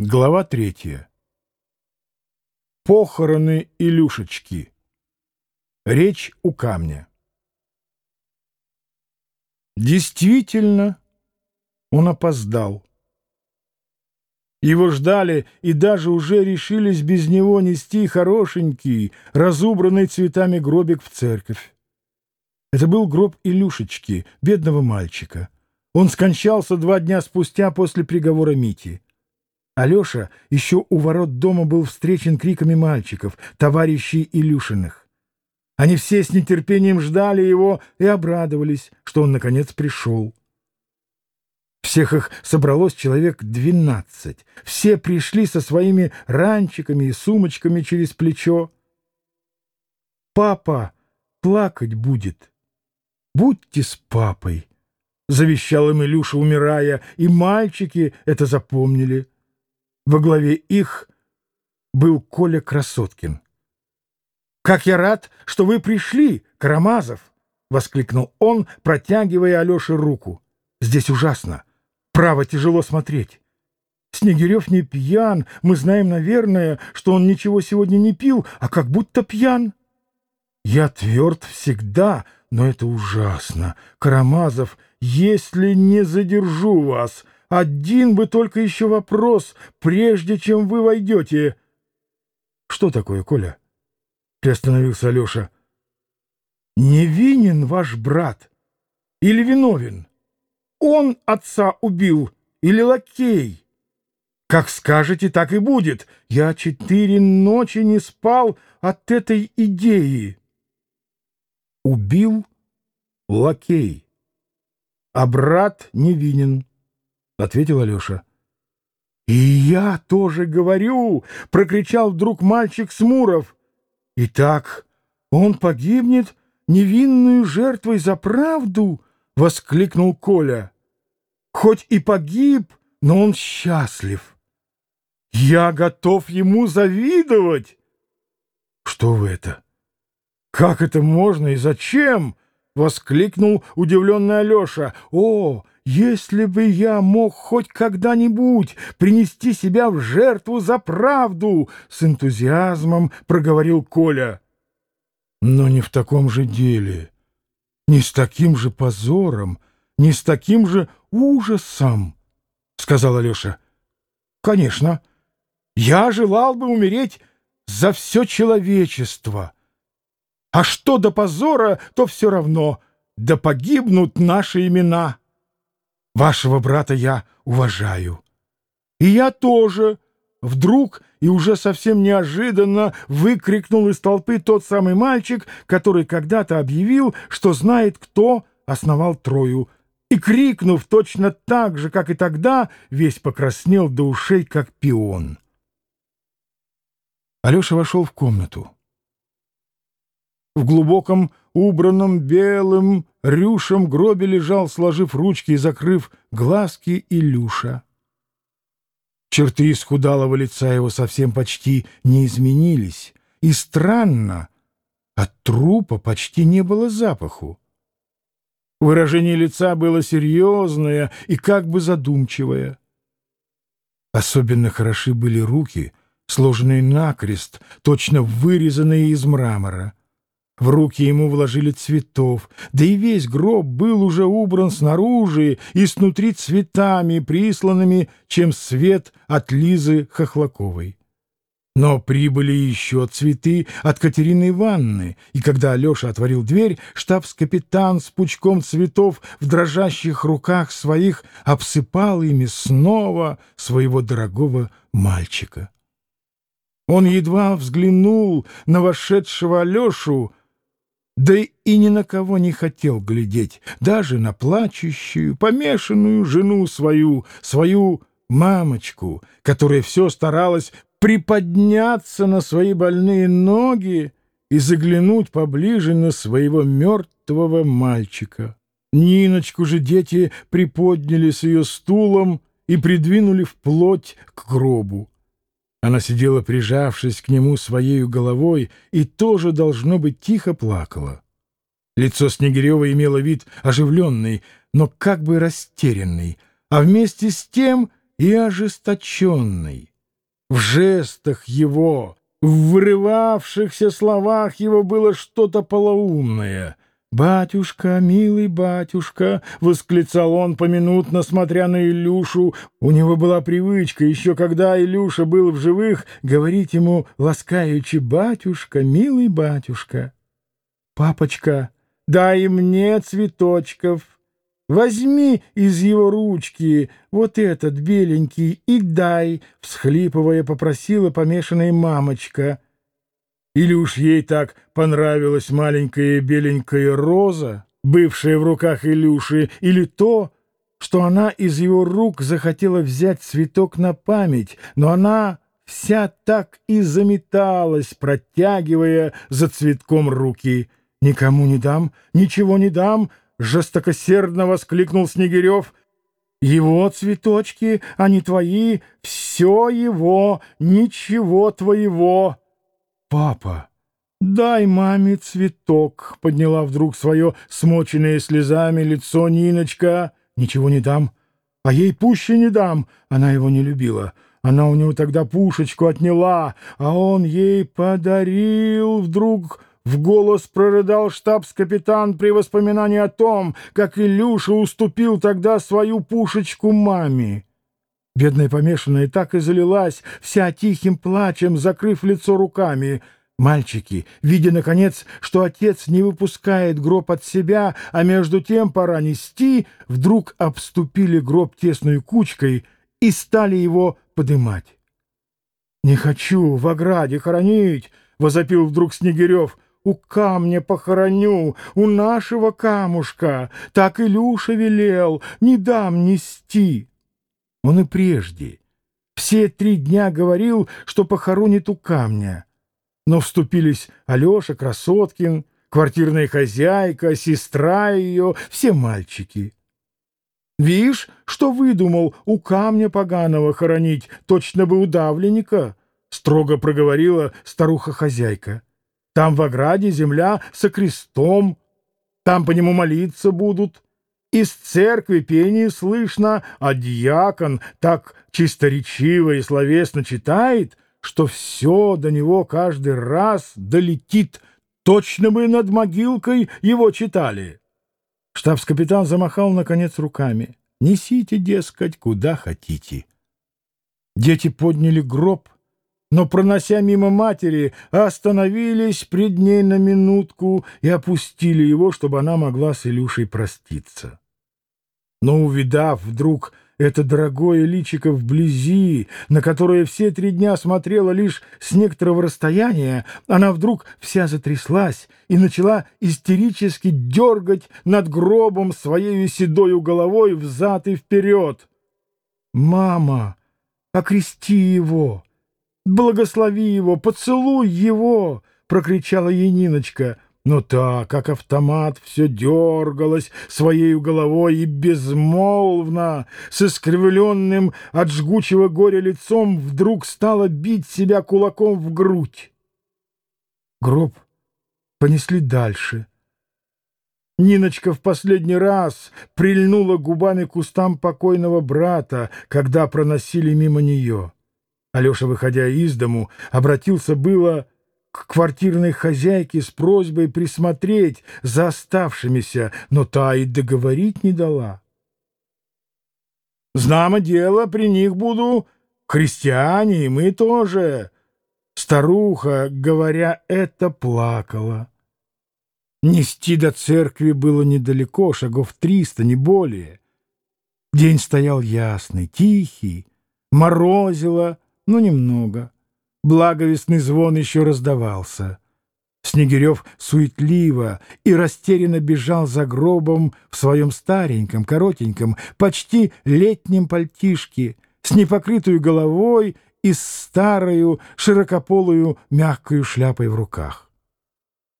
Глава третья. Похороны Илюшечки. Речь у камня. Действительно, он опоздал. Его ждали и даже уже решились без него нести хорошенький, разубранный цветами гробик в церковь. Это был гроб Илюшечки, бедного мальчика. Он скончался два дня спустя после приговора Мити. Алеша еще у ворот дома был встречен криками мальчиков, товарищей Илюшиных. Они все с нетерпением ждали его и обрадовались, что он, наконец, пришел. Всех их собралось человек двенадцать. Все пришли со своими ранчиками и сумочками через плечо. «Папа плакать будет. Будьте с папой», — завещал им Илюша, умирая, и мальчики это запомнили. Во главе их был Коля Красоткин. «Как я рад, что вы пришли, Карамазов!» — воскликнул он, протягивая Алёше руку. «Здесь ужасно. Право тяжело смотреть. Снегирев не пьян. Мы знаем, наверное, что он ничего сегодня не пил, а как будто пьян. Я тверд всегда, но это ужасно. Карамазов, если не задержу вас, один бы только еще вопрос, прежде чем вы войдете. — Что такое, Коля? — приостановился Алеша. — Невинен ваш брат или виновен? Он отца убил или лакей? Как скажете, так и будет. Я четыре ночи не спал от этой идеи. Убил лакей, а брат невинен. — ответил Алеша. «И я тоже говорю!» — прокричал вдруг мальчик Смуров. «Итак, он погибнет невинную жертвой за правду?» — воскликнул Коля. «Хоть и погиб, но он счастлив. Я готов ему завидовать!» «Что вы это? Как это можно и зачем?» — воскликнул удивленный Алеша. «О, если бы я мог хоть когда-нибудь принести себя в жертву за правду, с энтузиазмом проговорил Коля. Но не в таком же деле, не с таким же позором, не с таким же ужасом, сказал Алеша. Конечно, я желал бы умереть за все человечество. А что до позора, то все равно, да погибнут наши имена. Вашего брата я уважаю. И я тоже. Вдруг и уже совсем неожиданно выкрикнул из толпы тот самый мальчик, который когда-то объявил, что знает, кто основал Трою, и, крикнув точно так же, как и тогда, весь покраснел до ушей, как пион. Алеша вошел в комнату. В глубоком, убранном белым рюшем гробе лежал, сложив ручки и закрыв глазки, Илюша. Черты исхудалого лица его совсем почти не изменились, и странно, от трупа почти не было запаху. Выражение лица было серьезное и как бы задумчивое. Особенно хороши были руки, сложенные накрест, точно вырезанные из мрамора. В руки ему вложили цветов, да и весь гроб был уже убран снаружи и снутри цветами, присланными, чем свет от Лизы Хохлаковой. Но прибыли еще цветы от Катерины Ивановны, и когда Алеша отворил дверь, штабс-капитан с пучком цветов в дрожащих руках своих обсыпал ими снова своего дорогого мальчика. Он едва взглянул на вошедшего Алешу, да и ни на кого не хотел глядеть, даже на плачущую, помешанную жену свою, свою мамочку, которая все старалась приподняться на свои больные ноги и заглянуть поближе на своего мертвого мальчика. Ниночку же дети приподняли с ее стулом и придвинули вплоть к гробу. Она сидела, прижавшись к нему своей головой, и тоже, должно быть, тихо плакала. Лицо Снегирева имело вид оживленный, но как бы растерянный, а вместе с тем и ожесточенный. В жестах его, в вырывавшихся словах его было что-то полоумное. «Батюшка, милый батюшка!» — восклицал он поминутно, смотря на Илюшу. У него была привычка, еще когда Илюша был в живых, говорить ему ласкаючи «батюшка, милый батюшка». «Папочка, дай мне цветочков!» Возьми из его ручки вот этот беленький и дай, — всхлипывая попросила помешанная мамочка. Или уж ей так понравилась маленькая беленькая роза, бывшая в руках Илюши, или то, что она из его рук захотела взять цветок на память, но она вся так и заметалась, протягивая за цветком руки. «Никому не дам, ничего не дам!» — жестокосердно воскликнул Снегирев. «Его цветочки, а не твои, все его, ничего твоего!» «Папа, дай маме цветок!» — подняла вдруг свое смоченное слезами лицо Ниночка. «Ничего не дам, а ей пуще не дам!» Она его не любила. Она у него тогда пушечку отняла, а он ей подарил вдруг в голос прорыдал штабс-капитан при воспоминании о том, как Илюша уступил тогда свою пушечку маме. Бедная помешанная так и залилась, вся тихим плачем, закрыв лицо руками. Мальчики, видя, наконец, что отец не выпускает гроб от себя, а между тем пора нести, вдруг обступили гроб тесной кучкой и стали его подымать. «Не хочу в ограде хоронить!» — возопил вдруг Снегирев — у камня похороню, у нашего камушка. Так Илюша велел, не дам нести. Он и прежде все три дня говорил, что похоронит у камня. Но вступились Алеша Красоткин, квартирная хозяйка, сестра ее, все мальчики. «Вишь, что выдумал у камня поганого хоронить, точно бы удавленника?» — строго проговорила старуха-хозяйка. Там в ограде земля со крестом, там по нему молиться будут. Из церкви пение слышно, а дьякон так чисторечиво и словесно читает, что все до него каждый раз долетит. Точно бы над могилкой его читали. Штабс-капитан замахал, наконец, руками. «Несите, дескать, куда хотите». Дети подняли гроб — но, пронося мимо матери, остановились пред ней на минутку и опустили его, чтобы она могла с Илюшей проститься. Но, увидав вдруг это дорогое личико вблизи, на которое все три дня смотрела лишь с некоторого расстояния, она вдруг вся затряслась и начала истерически дергать над гробом своей седою головой взад и вперед. «Мама, окрести его!» Благослови его, поцелуй его!» — прокричала ей Ниночка. Но та, как автомат, все дергалась своей головой и безмолвно, с искривленным от жгучего горя лицом, вдруг стала бить себя кулаком в грудь. Гроб понесли дальше. Ниночка в последний раз прильнула губами к кустам покойного брата, когда проносили мимо нее. Алеша, выходя из дому, обратился было к квартирной хозяйке с просьбой присмотреть за оставшимися, но та и договорить не дала. «Знамо дело, при них буду христиане, и мы тоже». Старуха, говоря это, плакала. Нести до церкви было недалеко, шагов триста, не более. День стоял ясный, тихий, морозило, но немного. Благовестный звон еще раздавался. Снегирев суетливо и растерянно бежал за гробом в своем стареньком, коротеньком, почти летнем пальтишке, с непокрытую головой и с старою широкополую мягкую шляпой в руках.